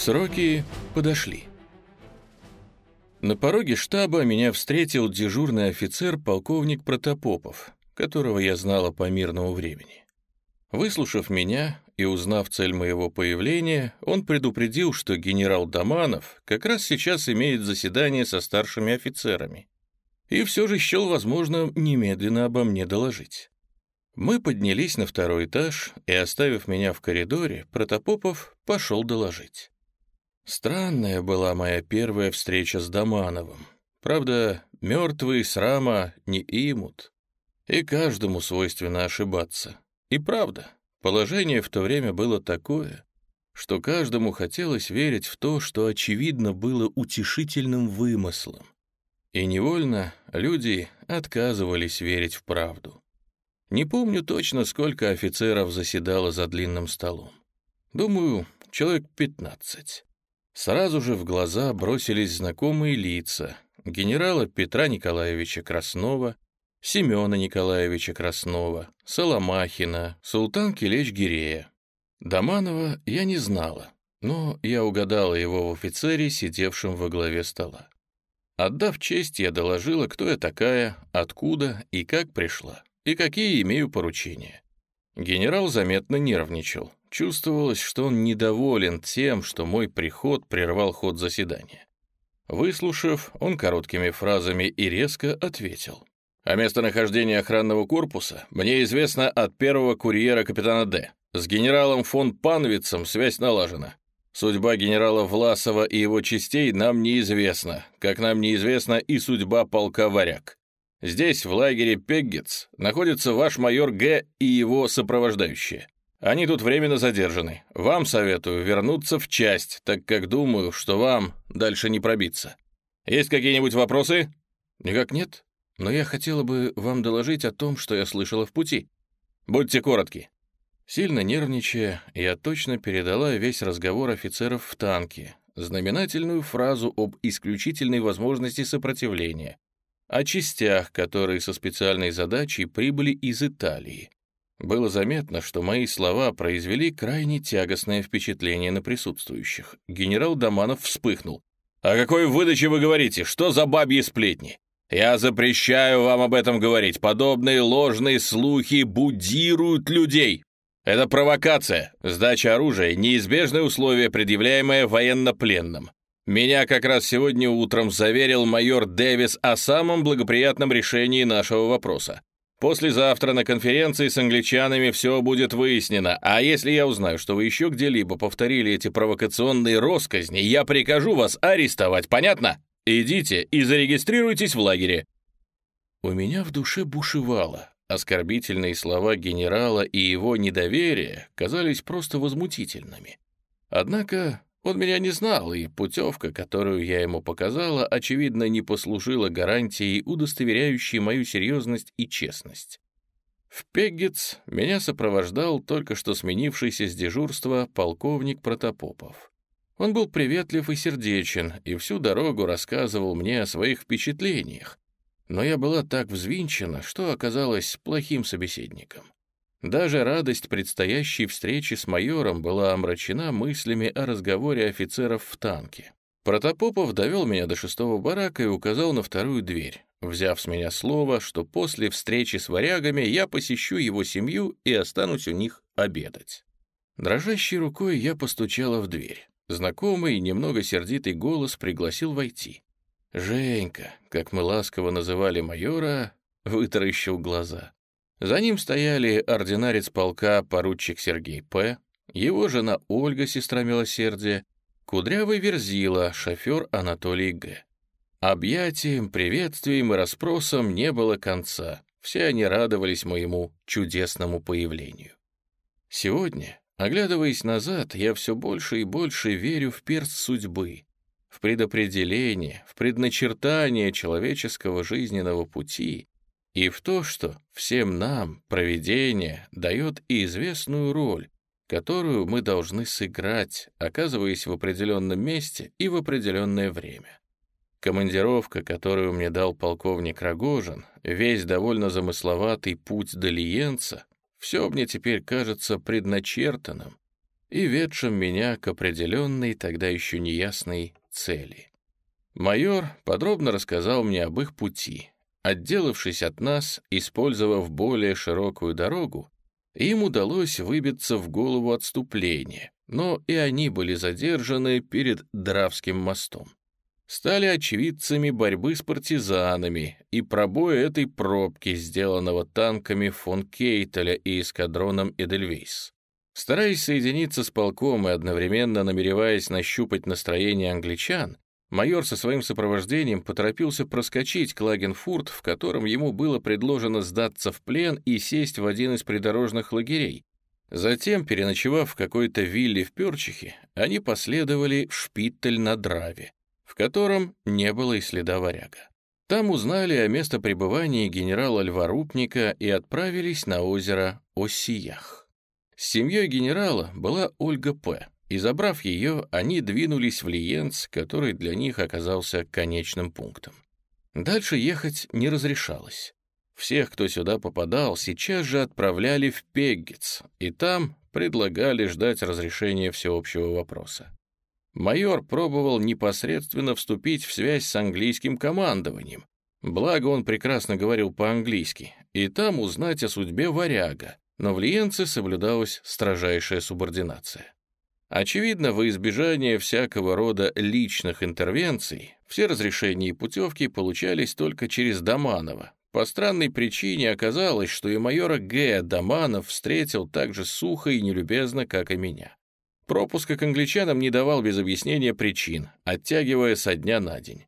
Сроки подошли. На пороге штаба меня встретил дежурный офицер полковник Протопопов, которого я знала по мирному времени. Выслушав меня и узнав цель моего появления, он предупредил, что генерал Доманов как раз сейчас имеет заседание со старшими офицерами, и все же счел возможным немедленно обо мне доложить. Мы поднялись на второй этаж, и, оставив меня в коридоре, Протопопов пошел доложить. Странная была моя первая встреча с Домановым. Правда, мертвые срама не имут. И каждому свойственно ошибаться. И правда, положение в то время было такое, что каждому хотелось верить в то, что очевидно было утешительным вымыслом. И невольно люди отказывались верить в правду. Не помню точно, сколько офицеров заседало за длинным столом. Думаю, человек пятнадцать. Сразу же в глаза бросились знакомые лица генерала Петра Николаевича Краснова, Семена Николаевича Краснова, Соломахина, Султан Килеч Гирея. Доманова я не знала, но я угадала его в офицере, сидевшем во главе стола. Отдав честь, я доложила, кто я такая, откуда и как пришла, и какие имею поручения. Генерал заметно нервничал. Чувствовалось, что он недоволен тем, что мой приход прервал ход заседания. Выслушав, он короткими фразами и резко ответил. «О местонахождении охранного корпуса мне известно от первого курьера капитана Д. С генералом фон Панвицем связь налажена. Судьба генерала Власова и его частей нам неизвестна, как нам неизвестна и судьба полка «Варяг». Здесь, в лагере Пеггетс, находится ваш майор Г. и его сопровождающие. Они тут временно задержаны. Вам советую вернуться в часть, так как думаю, что вам дальше не пробиться. Есть какие-нибудь вопросы? Никак нет. Но я хотела бы вам доложить о том, что я слышала в пути. Будьте коротки. Сильно нервничая, я точно передала весь разговор офицеров в танке, знаменательную фразу об исключительной возможности сопротивления, о частях, которые со специальной задачей прибыли из Италии, было заметно, что мои слова произвели крайне тягостное впечатление на присутствующих. Генерал Доманов вспыхнул. «О какой выдаче вы говорите? Что за бабьи сплетни? Я запрещаю вам об этом говорить. Подобные ложные слухи будируют людей. Это провокация. Сдача оружия — неизбежное условие, предъявляемое военнопленным. Меня как раз сегодня утром заверил майор Дэвис о самом благоприятном решении нашего вопроса. Послезавтра на конференции с англичанами все будет выяснено, а если я узнаю, что вы еще где-либо повторили эти провокационные росказни, я прикажу вас арестовать, понятно? Идите и зарегистрируйтесь в лагере». У меня в душе бушевало. Оскорбительные слова генерала и его недоверие казались просто возмутительными. Однако он меня не знал, и путевка, которую я ему показала, очевидно, не послужила гарантией, удостоверяющей мою серьезность и честность. В Пеггетс меня сопровождал только что сменившийся с дежурства полковник Протопопов. Он был приветлив и сердечен, и всю дорогу рассказывал мне о своих впечатлениях, но я была так взвинчена, что оказалась плохим собеседником. Даже радость предстоящей встречи с майором была омрачена мыслями о разговоре офицеров в танке. Протопопов довел меня до шестого барака и указал на вторую дверь, взяв с меня слово, что после встречи с варягами я посещу его семью и останусь у них обедать. Дрожащей рукой я постучала в дверь. Знакомый, немного сердитый голос пригласил войти. Женька, как мы ласково называли майора, вытаращил глаза. За ним стояли ординарец полка поручик Сергей П., его жена Ольга, сестра милосердия, кудрявый Верзила, шофер Анатолий Г. Объятием, приветствием и расспросом не было конца. Все они радовались моему чудесному появлению. Сегодня, оглядываясь назад, я все больше и больше верю в перст судьбы, в предопределение, в предначертание человеческого жизненного пути, и в то, что всем нам провидение дает известную роль, которую мы должны сыграть, оказываясь в определенном месте и в определенное время. Командировка, которую мне дал полковник Рогожин, весь довольно замысловатый путь до Лиенца, все мне теперь кажется предначертанным, и ведшим меня к определенной, тогда еще неясной цели. Майор подробно рассказал мне об их пути. Отделавшись от нас, использовав более широкую дорогу, им удалось выбиться в голову отступления, но и они были задержаны перед Дравским мостом. Стали очевидцами борьбы с партизанами и пробоя этой пробки, сделанного танками фон Кейтеля и эскадроном Эдельвейс. Стараясь соединиться с полком и одновременно намереваясь нащупать настроение англичан, майор со своим сопровождением поторопился проскочить Клагенфурт, в котором ему было предложено сдаться в плен и сесть в один из придорожных лагерей. Затем, переночевав в какой-то вилле в Перчихе, они последовали в Шпиттель на Драве, в котором не было и следа варяга. Там узнали о местопребывании генерала Льва Рупника и отправились на озеро Осиях. С семьей генерала была Ольга П., и, забрав ее, они двинулись в Лиенц, который для них оказался конечным пунктом. Дальше ехать не разрешалось. Всех, кто сюда попадал, сейчас же отправляли в Пеггетс, и там предлагали ждать разрешения всеобщего вопроса. Майор пробовал непосредственно вступить в связь с английским командованием, благо он прекрасно говорил по-английски, и там узнать о судьбе варяга, но в Лиенце соблюдалась строжайшая субординация. Очевидно, во избежание всякого рода личных интервенций все разрешения и путевки получались только через Доманова. По странной причине оказалось, что и майора Г. Доманов встретил так же сухо и нелюбезно, как и меня. Пропуска к англичанам не давал без объяснения причин, оттягивая со дня на день.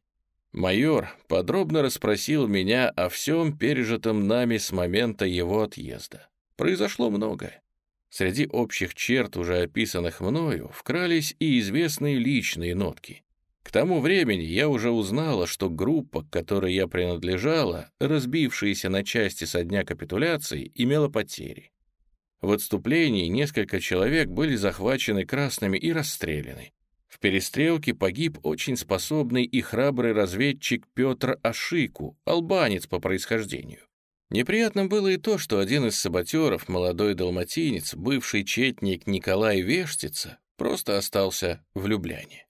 Майор подробно расспросил меня о всем пережитом нами с момента его отъезда. Произошло многое. Среди общих черт, уже описанных мною, вкрались и известные личные нотки. К тому времени я уже узнала, что группа, к которой я принадлежала, разбившаяся на части со дня капитуляции, имела потери. В отступлении несколько человек были захвачены красными и расстреляны. В перестрелке погиб очень способный и храбрый разведчик Петр Ашику, албанец по происхождению. Неприятным было и то, что один из саботеров, молодой далматинец, бывший четник Николай Вештица, просто остался в Любляне.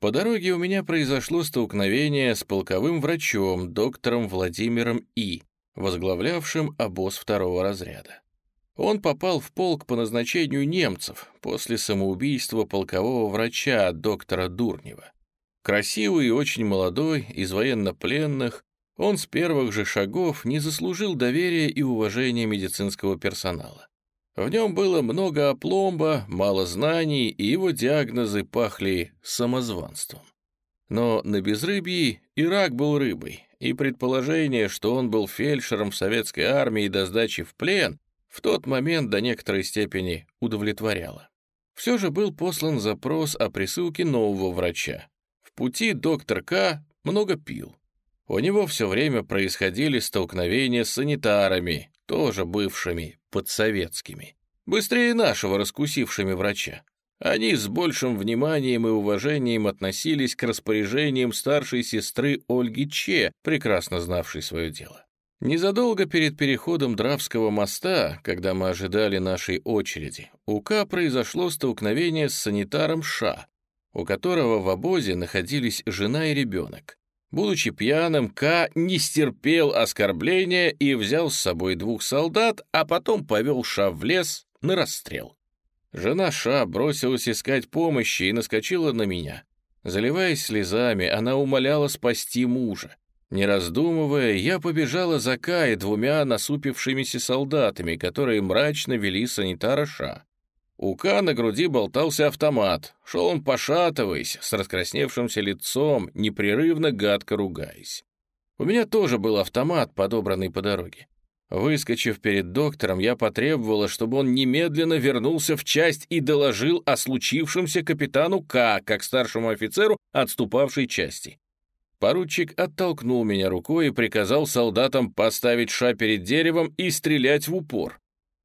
По дороге у меня произошло столкновение с полковым врачом, доктором Владимиром И., возглавлявшим обоз второго разряда. Он попал в полк по назначению немцев после самоубийства полкового врача доктора Дурнева. Красивый и очень молодой, из военнопленных, он с первых же шагов не заслужил доверия и уважения медицинского персонала. В нем было много опломба, мало знаний, и его диагнозы пахли самозванством. Но на безрыбье и рак был рыбой, и предположение, что он был фельдшером в советской армии до сдачи в плен, в тот момент до некоторой степени удовлетворяло. Все же был послан запрос о присылке нового врача. В пути доктор К. много пил. У него все время происходили столкновения с санитарами, тоже бывшими подсоветскими, быстрее нашего раскусившими врача. Они с большим вниманием и уважением относились к распоряжениям старшей сестры Ольги Че, прекрасно знавшей свое дело. Незадолго перед переходом Дравского моста, когда мы ожидали нашей очереди, у К произошло столкновение с санитаром Ша, у которого в обозе находились жена и ребенок. Будучи пьяным, К. не стерпел оскорбления и взял с собой двух солдат, а потом повел Ша в лес на расстрел. Жена Ша бросилась искать помощи и наскочила на меня. Заливаясь слезами, она умоляла спасти мужа. Не раздумывая, я побежала за Кай двумя насупившимися солдатами, которые мрачно вели санитара Ша. У Ка на груди болтался автомат. Шел он пошатываясь, с раскрасневшимся лицом, непрерывно гадко ругаясь. У меня тоже был автомат, подобранный по дороге. Выскочив перед доктором, я потребовала, чтобы он немедленно вернулся в часть и доложил о случившемся капитану К, как старшему офицеру отступавшей части. Поручик оттолкнул меня рукой и приказал солдатам поставить ша перед деревом и стрелять в упор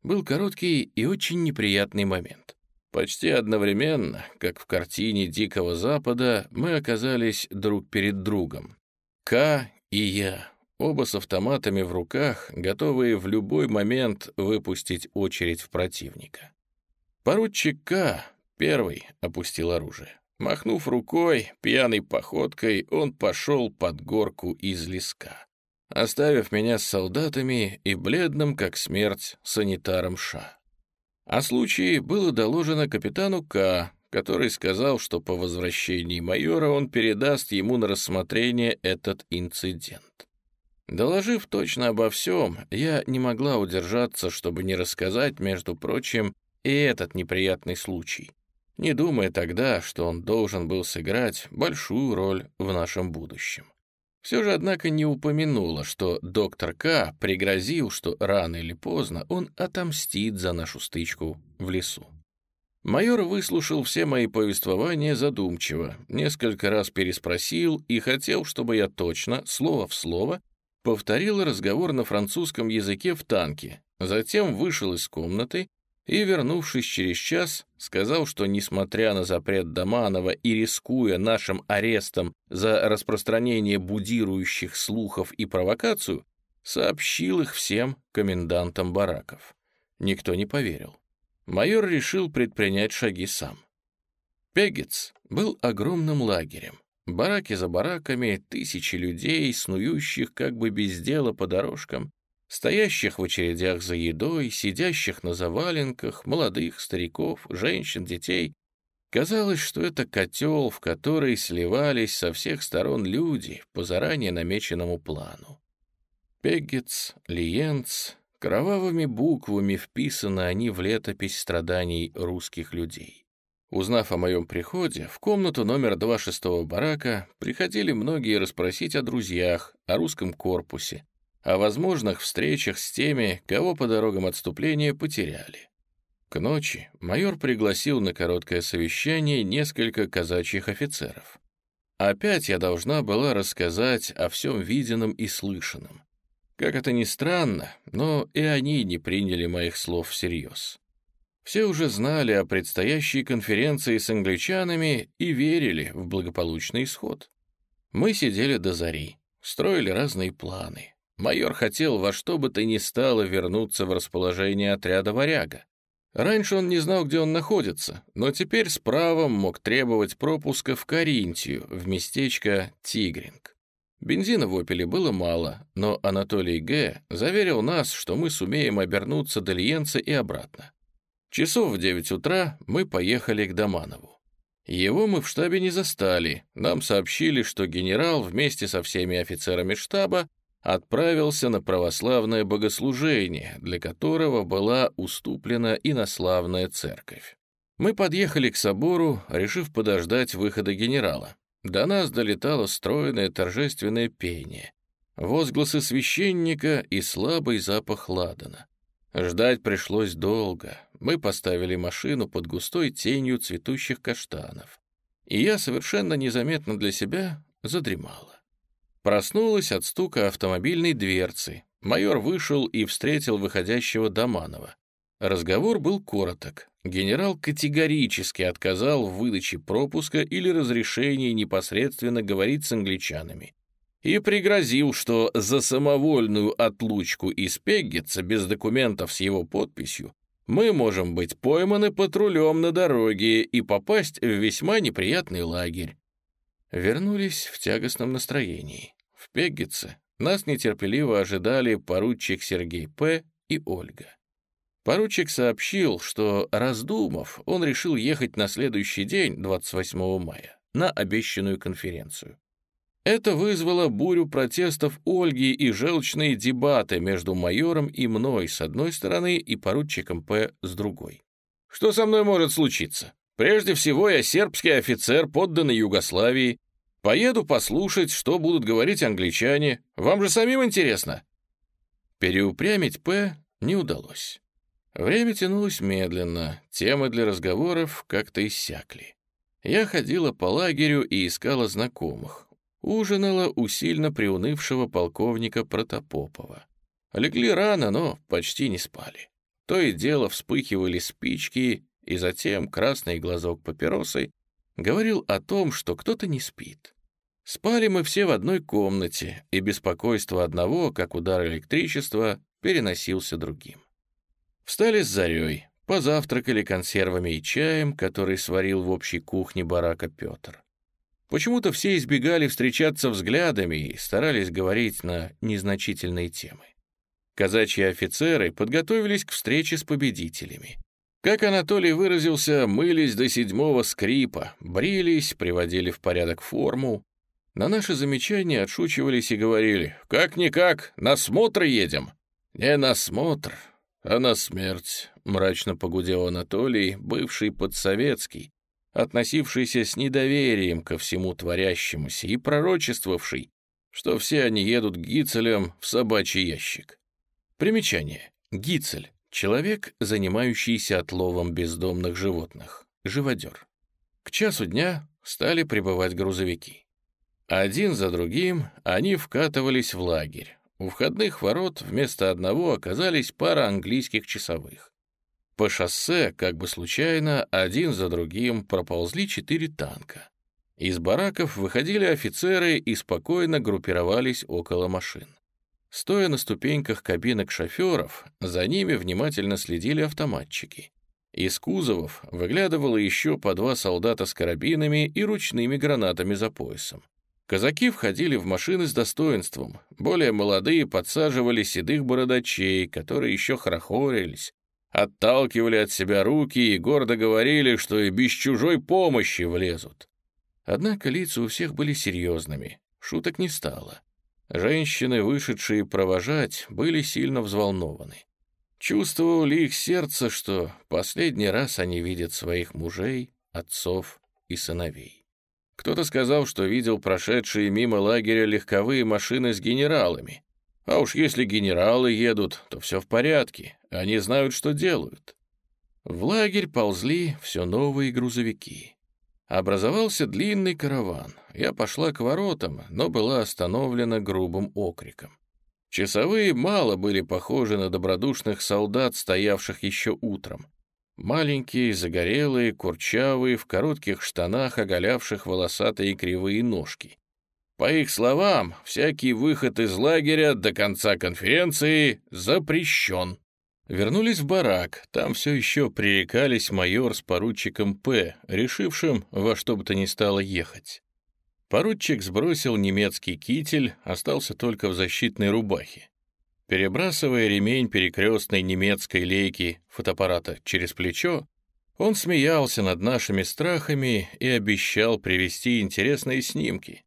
был короткий и очень неприятный момент. Почти одновременно, как в картине Дикого Запада, мы оказались друг перед другом. К и я, оба с автоматами в руках, готовые в любой момент выпустить очередь в противника. Поручик К. первый опустил оружие. Махнув рукой, пьяной походкой, он пошел под горку из леска, оставив меня с солдатами и бледным, как смерть, санитаром Ша. О случае было доложено капитану К., который сказал, что по возвращении майора он передаст ему на рассмотрение этот инцидент. Доложив точно обо всем, я не могла удержаться, чтобы не рассказать, между прочим, и этот неприятный случай не думая тогда, что он должен был сыграть большую роль в нашем будущем. Все же, однако, не упомянула, что доктор К. пригрозил, что рано или поздно он отомстит за нашу стычку в лесу. Майор выслушал все мои повествования задумчиво, несколько раз переспросил и хотел, чтобы я точно, слово в слово, повторил разговор на французском языке в танке, затем вышел из комнаты и, вернувшись через час, сказал, что, несмотря на запрет Доманова и рискуя нашим арестом за распространение будирующих слухов и провокацию, сообщил их всем комендантам бараков. Никто не поверил. Майор решил предпринять шаги сам. Пегец был огромным лагерем. Бараки за бараками, тысячи людей, снующих как бы без дела по дорожкам, стоящих в очередях за едой, сидящих на заваленках, молодых, стариков, женщин, детей. Казалось, что это котел, в который сливались со всех сторон люди по заранее намеченному плану. Пеггетс, Лиенц, кровавыми буквами вписаны они в летопись страданий русских людей. Узнав о моем приходе, в комнату номер 26 барака приходили многие расспросить о друзьях, о русском корпусе, о возможных встречах с теми, кого по дорогам отступления потеряли. К ночи майор пригласил на короткое совещание несколько казачьих офицеров. Опять я должна была рассказать о всем виденном и слышанном. Как это ни странно, но и они не приняли моих слов всерьез. Все уже знали о предстоящей конференции с англичанами и верили в благополучный исход. Мы сидели до зари, строили разные планы, Майор хотел во что бы то ни стало вернуться в расположение отряда «Варяга». Раньше он не знал, где он находится, но теперь с правом мог требовать пропуска в Каринтию, в местечко Тигринг. Бензина в «Опеле» было мало, но Анатолий Г. заверил нас, что мы сумеем обернуться до Лиенца и обратно. Часов в девять утра мы поехали к Доманову. Его мы в штабе не застали, нам сообщили, что генерал вместе со всеми офицерами штаба отправился на православное богослужение, для которого была уступлена инославная церковь. Мы подъехали к собору, решив подождать выхода генерала. До нас долетало стройное торжественное пение, возгласы священника и слабый запах ладана. Ждать пришлось долго. Мы поставили машину под густой тенью цветущих каштанов. И я совершенно незаметно для себя задремала. Проснулась от стука автомобильной дверцы. Майор вышел и встретил выходящего Доманова. Разговор был короток. Генерал категорически отказал в выдаче пропуска или разрешении непосредственно говорить с англичанами и пригрозил, что за самовольную отлучку из Пеггетса без документов с его подписью мы можем быть пойманы патрулем на дороге и попасть в весьма неприятный лагерь. Вернулись в тягостном настроении. В Пеггице нас нетерпеливо ожидали поручик Сергей П. и Ольга. Поручик сообщил, что, раздумав, он решил ехать на следующий день, 28 мая, на обещанную конференцию. Это вызвало бурю протестов Ольги и желчные дебаты между майором и мной с одной стороны и поручиком П. с другой. Что со мной может случиться? Прежде всего, я сербский офицер, подданный Югославии, Поеду послушать, что будут говорить англичане. Вам же самим интересно». Переупрямить П не удалось. Время тянулось медленно, темы для разговоров как-то иссякли. Я ходила по лагерю и искала знакомых. Ужинала у сильно приунывшего полковника Протопопова. Легли рано, но почти не спали. То и дело вспыхивали спички, и затем красный глазок папиросы говорил о том, что кто-то не спит. Спали мы все в одной комнате, и беспокойство одного, как удар электричества, переносился другим. Встали с зарей, позавтракали консервами и чаем, который сварил в общей кухне барака Петр. Почему-то все избегали встречаться взглядами и старались говорить на незначительные темы. Казачьи офицеры подготовились к встрече с победителями. Как Анатолий выразился, мылись до седьмого скрипа, брились, приводили в порядок форму. На наши замечания отшучивались и говорили, «Как-никак, на смотр едем». «Не на смотр, а на смерть», — мрачно погудел Анатолий, бывший подсоветский, относившийся с недоверием ко всему творящемуся и пророчествовавший, что все они едут гицелем в собачий ящик. Примечание. Гицель — человек, занимающийся отловом бездомных животных, живодер. К часу дня стали прибывать грузовики. Один за другим они вкатывались в лагерь. У входных ворот вместо одного оказались пара английских часовых. По шоссе, как бы случайно, один за другим проползли четыре танка. Из бараков выходили офицеры и спокойно группировались около машин. Стоя на ступеньках кабинок шоферов, за ними внимательно следили автоматчики. Из кузовов выглядывало еще по два солдата с карабинами и ручными гранатами за поясом. Казаки входили в машины с достоинством, более молодые подсаживали седых бородачей, которые еще хорохорились, отталкивали от себя руки и гордо говорили, что и без чужой помощи влезут. Однако лица у всех были серьезными, шуток не стало. Женщины, вышедшие провожать, были сильно взволнованы. Чувствовало ли их сердце, что последний раз они видят своих мужей, отцов и сыновей. Кто-то сказал, что видел прошедшие мимо лагеря легковые машины с генералами, а уж если генералы едут, то все в порядке, они знают, что делают. В лагерь ползли все новые грузовики. Образовался длинный караван. Я пошла к воротам, но была остановлена грубым окриком. Часовые мало были похожи на добродушных солдат, стоявших еще утром. Маленькие, загорелые, курчавые, в коротких штанах, оголявших волосатые кривые ножки. По их словам, всякий выход из лагеря до конца конференции запрещен. Вернулись в барак, там все еще пререкались майор с поручиком П, решившим во что бы то ни стало ехать. Поручик сбросил немецкий китель, остался только в защитной рубахе. Перебрасывая ремень перекрестной немецкой лейки фотоаппарата через плечо, он смеялся над нашими страхами и обещал привезти интересные снимки.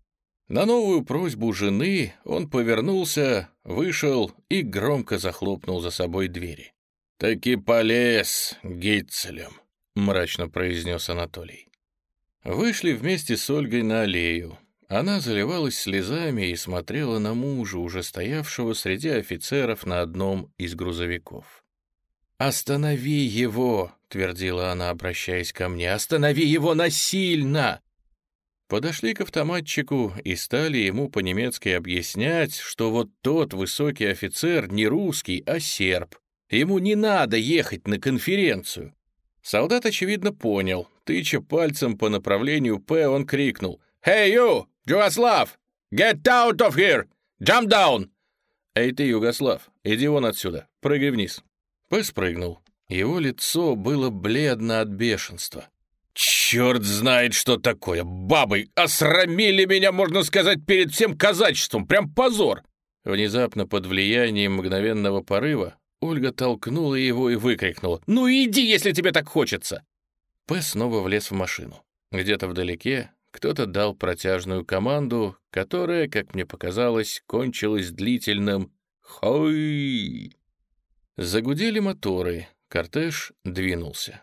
На новую просьбу жены он повернулся, вышел и громко захлопнул за собой двери. «Таки полез гитцелем», — мрачно произнес Анатолий. Вышли вместе с Ольгой на аллею. Она заливалась слезами и смотрела на мужа, уже стоявшего среди офицеров на одном из грузовиков. «Останови его!» — твердила она, обращаясь ко мне. «Останови его насильно!» Подошли к автоматчику и стали ему по-немецки объяснять, что вот тот высокий офицер не русский, а серб. Ему не надо ехать на конференцию. Солдат, очевидно, понял. Тыча пальцем по направлению П, он крикнул. «Hey, you! Югослав! Get out of here! Jump down!» «Эй ты, Югослав, иди вон отсюда, прыгай вниз». П спрыгнул. Его лицо было бледно от бешенства. «Черт знает, что такое! Бабы осрамили меня, можно сказать, перед всем казачеством! Прям позор!» Внезапно под влиянием мгновенного порыва Ольга толкнула его и выкрикнула. «Ну иди, если тебе так хочется!» П снова влез в машину. Где-то вдалеке кто-то дал протяжную команду, которая, как мне показалось, кончилась длительным «Хой!». Загудели моторы, кортеж двинулся.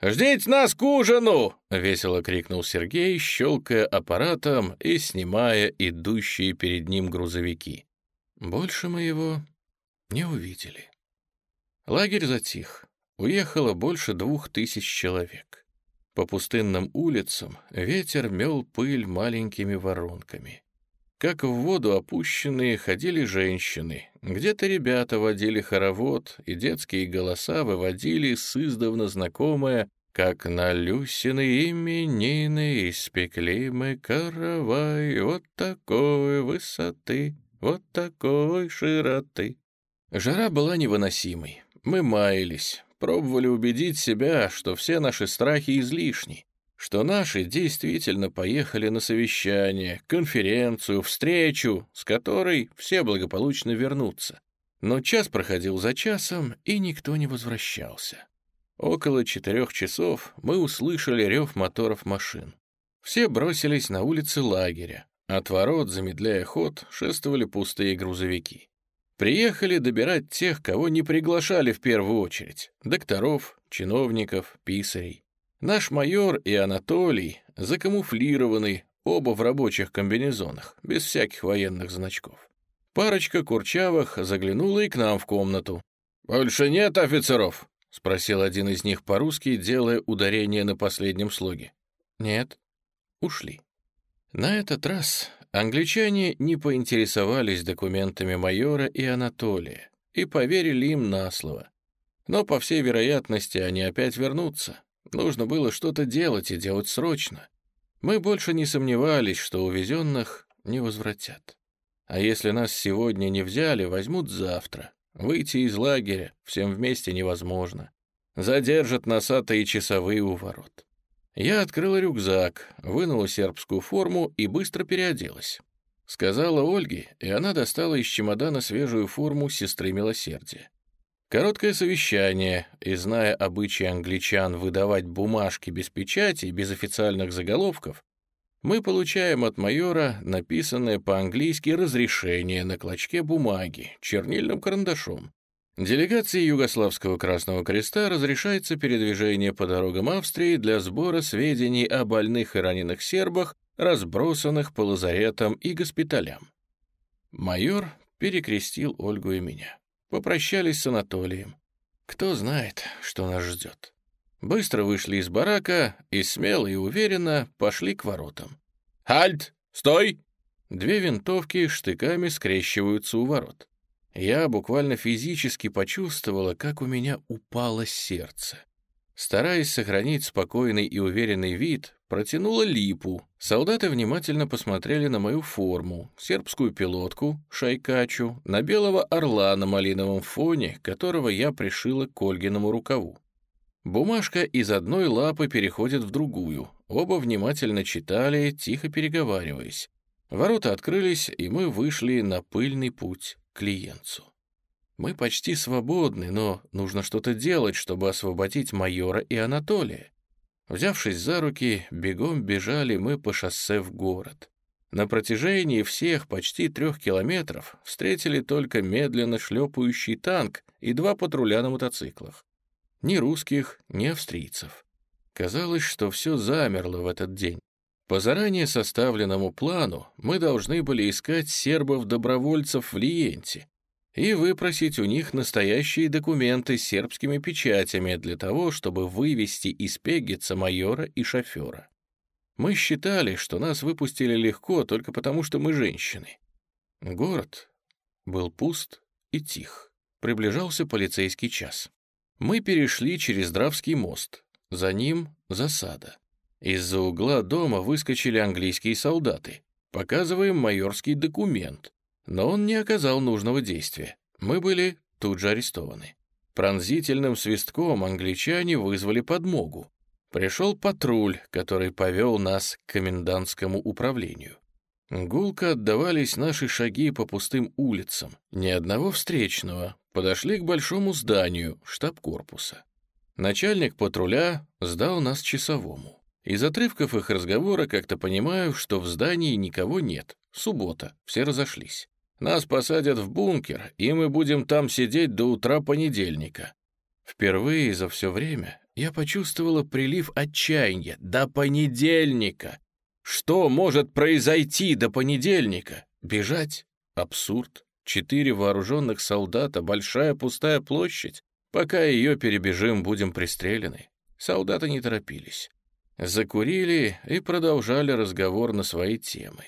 «Ждите нас к ужину!» — весело крикнул Сергей, щелкая аппаратом и снимая идущие перед ним грузовики. Больше мы его не увидели. Лагерь затих. Уехало больше двух тысяч человек. По пустынным улицам ветер мел пыль маленькими воронками. Как в воду опущенные ходили женщины, где-то ребята водили хоровод, и детские голоса выводили с издавна знакомое «Как на Люсины именины испекли мы каравай вот такой высоты, вот такой широты». Жара была невыносимой. Мы маялись. пробовали убедить себя, что все наши страхи излишни, что наши действительно поехали на совещание, конференцию, встречу, с которой все благополучно вернутся. Но час проходил за часом, и никто не возвращался. Около четырех часов мы услышали рев моторов машин. Все бросились на улицы лагеря. От ворот, замедляя ход, шествовали пустые грузовики. Приехали добирать тех, кого не приглашали в первую очередь — докторов, чиновников, писарей. Наш майор и Анатолий закамуфлированы, оба в рабочих комбинезонах, без всяких военных значков. Парочка Курчавых заглянула и к нам в комнату. «Больше нет офицеров?» — спросил один из них по-русски, делая ударение на последнем слоге. «Нет». Ушли. На этот раз англичане не поинтересовались документами майора и Анатолия и поверили им на слово. Но, по всей вероятности, они опять вернутся. Нужно было что-то делать и делать срочно. Мы больше не сомневались, что увезенных не возвратят. А если нас сегодня не взяли, возьмут завтра. Выйти из лагеря всем вместе невозможно. Задержат носатые часовые у ворот. Я открыла рюкзак, вынула сербскую форму и быстро переоделась. Сказала Ольге, и она достала из чемодана свежую форму сестры милосердия. Короткое совещание, и зная обычаи англичан выдавать бумажки без печати, без официальных заголовков, мы получаем от майора написанное по-английски разрешение на клочке бумаги чернильным карандашом. Делегации Югославского Красного Креста разрешается передвижение по дорогам Австрии для сбора сведений о больных и раненых сербах, разбросанных по лазаретам и госпиталям. Майор перекрестил Ольгу и меня. Попрощались с Анатолием. Кто знает, что нас ждет. Быстро вышли из барака и смело и уверенно пошли к воротам. «Хальт! Стой!» Две винтовки штыками скрещиваются у ворот. Я буквально физически почувствовала, как у меня упало сердце. Стараясь сохранить спокойный и уверенный вид, протянула липу. Солдаты внимательно посмотрели на мою форму, сербскую пилотку, шайкачу, на белого орла на малиновом фоне, которого я пришила к Ольгиному рукаву. Бумажка из одной лапы переходит в другую. Оба внимательно читали, тихо переговариваясь. Ворота открылись, и мы вышли на пыльный путь клиентцу. Мы почти свободны, но нужно что-то делать, чтобы освободить майора и Анатолия. Взявшись за руки, бегом бежали мы по шоссе в город. На протяжении всех почти трех километров встретили только медленно шлепающий танк и два патруля на мотоциклах. Ни русских, ни австрийцев. Казалось, что все замерло в этот день. По заранее составленному плану мы должны были искать сербов-добровольцев в Лиенте и выпросить у них настоящие документы с сербскими печатями для того, чтобы вывести из Пегица майора и шофера. Мы считали, что нас выпустили легко только потому, что мы женщины. Город был пуст и тих. Приближался полицейский час. Мы перешли через Дравский мост. За ним засада. Из-за угла дома выскочили английские солдаты. Показываем майорский документ. Но он не оказал нужного действия. Мы были тут же арестованы. Пронзительным свистком англичане вызвали подмогу. Пришел патруль, который повел нас к комендантскому управлению. Гулко отдавались наши шаги по пустым улицам. Ни одного встречного. Подошли к большому зданию, штаб корпуса. Начальник патруля сдал нас часовому. Из отрывков их разговора как-то понимаю, что в здании никого нет. Суббота, все разошлись. Нас посадят в бункер, и мы будем там сидеть до утра понедельника. Впервые за все время я почувствовала прилив отчаяния. До понедельника! Что может произойти до понедельника? Бежать? Абсурд. Четыре вооруженных солдата, большая пустая площадь. Пока ее перебежим, будем пристрелены. Солдаты не торопились. Закурили и продолжали разговор на свои темы.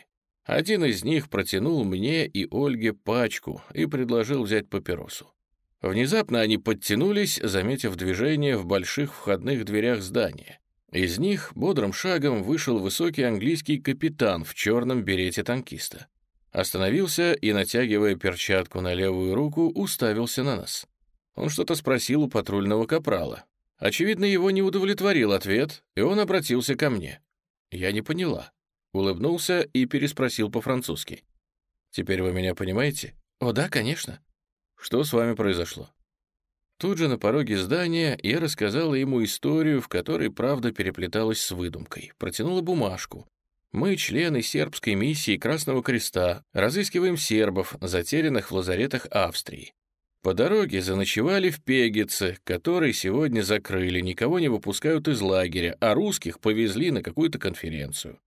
Один из них протянул мне и Ольге пачку и предложил взять папиросу. Внезапно они подтянулись, заметив движение в больших входных дверях здания. Из них бодрым шагом вышел высокий английский капитан в черном берете танкиста. Остановился и, натягивая перчатку на левую руку, уставился на нас. Он что-то спросил у патрульного капрала. Очевидно, его не удовлетворил ответ, и он обратился ко мне. Я не поняла. Улыбнулся и переспросил по-французски. «Теперь вы меня понимаете?» «О, да, конечно». «Что с вами произошло?» Тут же на пороге здания я рассказала ему историю, в которой правда переплеталась с выдумкой. Протянула бумажку. Мы, члены сербской миссии Красного Креста, разыскиваем сербов, затерянных в лазаретах Австрии. По дороге заночевали в Пегице, который сегодня закрыли, никого не выпускают из лагеря, а русских повезли на какую-то конференцию.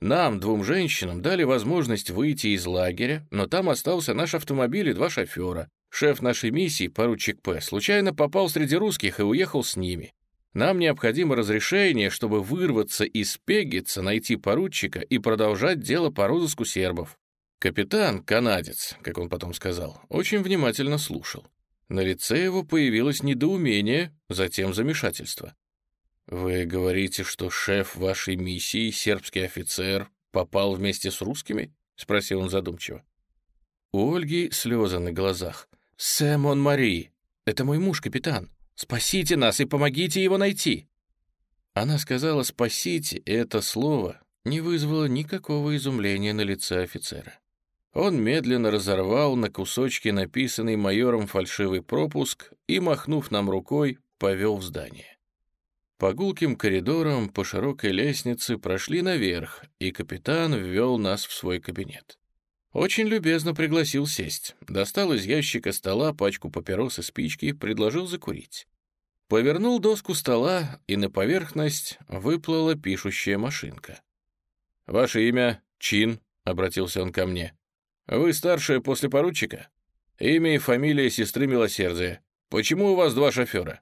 Нам, двум женщинам, дали возможность выйти из лагеря, но там остался наш автомобиль и два шофера. Шеф нашей миссии, поручик П., случайно попал среди русских и уехал с ними. Нам необходимо разрешение, чтобы вырваться из Пегица, найти поручика и продолжать дело по розыску сербов. Капитан, канадец, как он потом сказал, очень внимательно слушал. На лице его появилось недоумение, затем замешательство. «Вы говорите, что шеф вашей миссии, сербский офицер, попал вместе с русскими?» — спросил он задумчиво. У Ольги слезы на глазах. «Сэмон Мари, это мой муж, капитан. Спасите нас и помогите его найти!» Она сказала «спасите», и это слово не вызвало никакого изумления на лице офицера. Он медленно разорвал на кусочки написанный майором фальшивый пропуск и, махнув нам рукой, повел в здание. По гулким коридорам, по широкой лестнице прошли наверх, и капитан ввел нас в свой кабинет. Очень любезно пригласил сесть, достал из ящика стола пачку папирос и спички, предложил закурить. Повернул доску стола, и на поверхность выплыла пишущая машинка. «Ваше имя? Чин?» — обратился он ко мне. «Вы старшая после поручика? Имя и фамилия сестры Милосердия. Почему у вас два шофера?»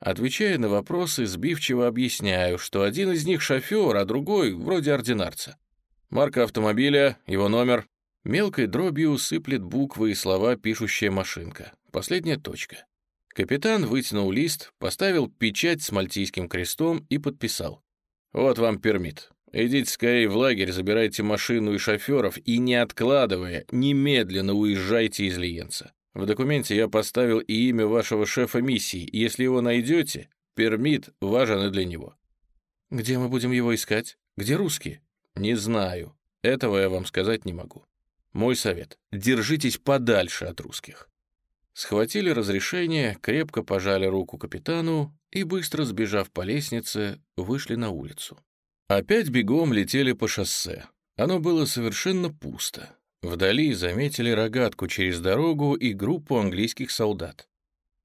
Отвечая на вопросы, сбивчиво объясняю, что один из них шофер, а другой вроде ординарца. Марка автомобиля, его номер. Мелкой дробью сыплет буквы и слова пишущая машинка. Последняя точка. Капитан вытянул лист, поставил печать с мальтийским крестом и подписал. «Вот вам пермит. Идите скорее в лагерь, забирайте машину и шоферов и, не откладывая, немедленно уезжайте из Лиенца. В документе я поставил и имя вашего шефа миссии, если его найдете, пермит важен и для него». «Где мы будем его искать? Где русские?» «Не знаю. Этого я вам сказать не могу. Мой совет — держитесь подальше от русских». Схватили разрешение, крепко пожали руку капитану и, быстро сбежав по лестнице, вышли на улицу. Опять бегом летели по шоссе. Оно было совершенно пусто. Вдали заметили рогатку через дорогу и группу английских солдат.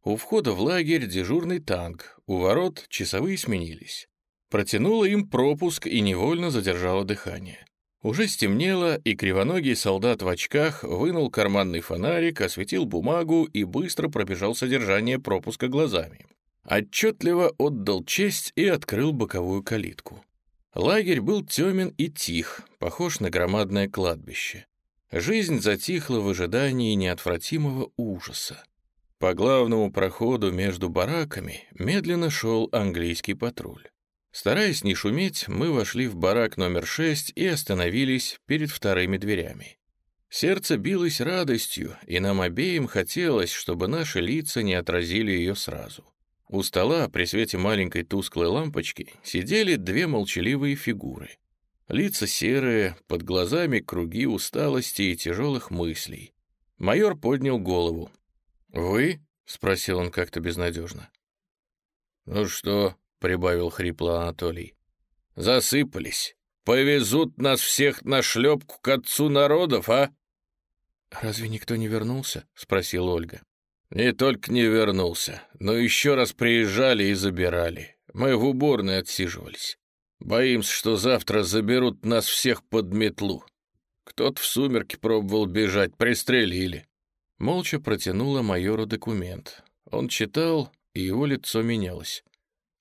У входа в лагерь дежурный танк, у ворот часовые сменились. Протянула им пропуск и невольно задержала дыхание. Уже стемнело, и кривоногий солдат в очках вынул карманный фонарик, осветил бумагу и быстро пробежал содержание пропуска глазами. Отчетливо отдал честь и открыл боковую калитку. Лагерь был темен и тих, похож на громадное кладбище. Жизнь затихла в ожидании неотвратимого ужаса. По главному проходу между бараками медленно шел английский патруль. Стараясь не шуметь, мы вошли в барак номер шесть и остановились перед вторыми дверями. Сердце билось радостью, и нам обеим хотелось, чтобы наши лица не отразили ее сразу. У стола при свете маленькой тусклой лампочки сидели две молчаливые фигуры. Лица серые, под глазами круги усталости и тяжелых мыслей. Майор поднял голову. «Вы?» — спросил он как-то безнадежно. «Ну что?» — прибавил хрипло Анатолий. «Засыпались. Повезут нас всех на шлепку к отцу народов, а?» «Разве никто не вернулся?» — спросила Ольга. «Не только не вернулся, но еще раз приезжали и забирали. Мы в уборной отсиживались. Боимся, что завтра заберут нас всех под метлу. Кто-то в сумерки пробовал бежать, пристрелили». Молча протянула майору документ. Он читал, и его лицо менялось.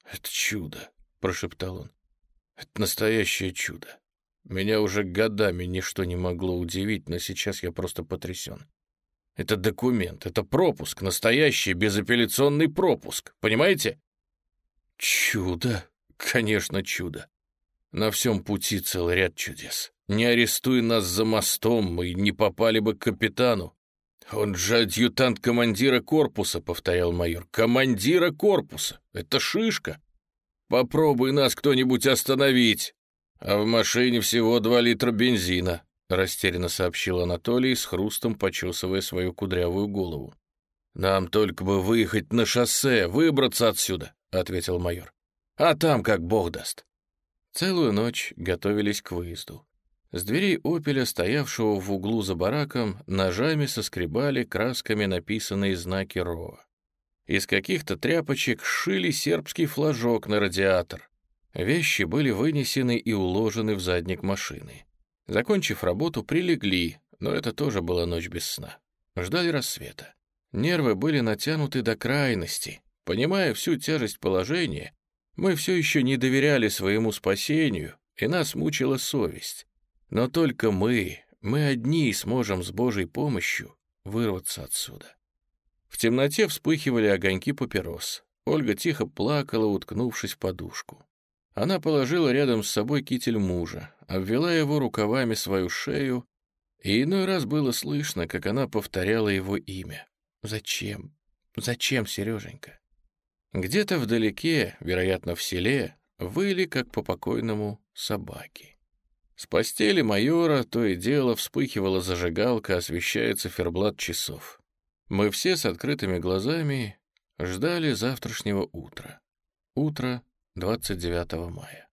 «Это чудо», — прошептал он. «Это настоящее чудо. Меня уже годами ничто не могло удивить, но сейчас я просто потрясен. Это документ, это пропуск, настоящий безапелляционный пропуск, понимаете?» «Чудо, конечно, чудо. На всем пути целый ряд чудес. Не арестуй нас за мостом, мы не попали бы к капитану. «Он же адъютант командира корпуса», — повторял майор. «Командира корпуса! Это шишка! Попробуй нас кто-нибудь остановить!» «А в машине всего два литра бензина», — растерянно сообщил Анатолий, с хрустом почесывая свою кудрявую голову. «Нам только бы выехать на шоссе, выбраться отсюда», — ответил майор. «А там как бог даст». Целую ночь готовились к выезду. С дверей «Опеля», стоявшего в углу за бараком, ножами соскребали красками написанные знаки РОА. Из каких-то тряпочек шили сербский флажок на радиатор. Вещи были вынесены и уложены в задник машины. Закончив работу, прилегли, но это тоже была ночь без сна. Ждали рассвета. Нервы были натянуты до крайности. Понимая всю тяжесть положения, мы все еще не доверяли своему спасению, и нас мучила совесть. Но только мы, мы одни сможем с Божьей помощью вырваться отсюда. В темноте вспыхивали огоньки папирос. Ольга тихо плакала, уткнувшись в подушку. Она положила рядом с собой китель мужа, обвела его рукавами свою шею, и иной раз было слышно, как она повторяла его имя. «Зачем? Зачем, Сереженька?» Где-то вдалеке, вероятно, в селе, выли, как по покойному, собаки. С постели майора то и дело вспыхивала зажигалка, освещая циферблат часов. Мы все с открытыми глазами ждали завтрашнего утра. Утро 29 мая.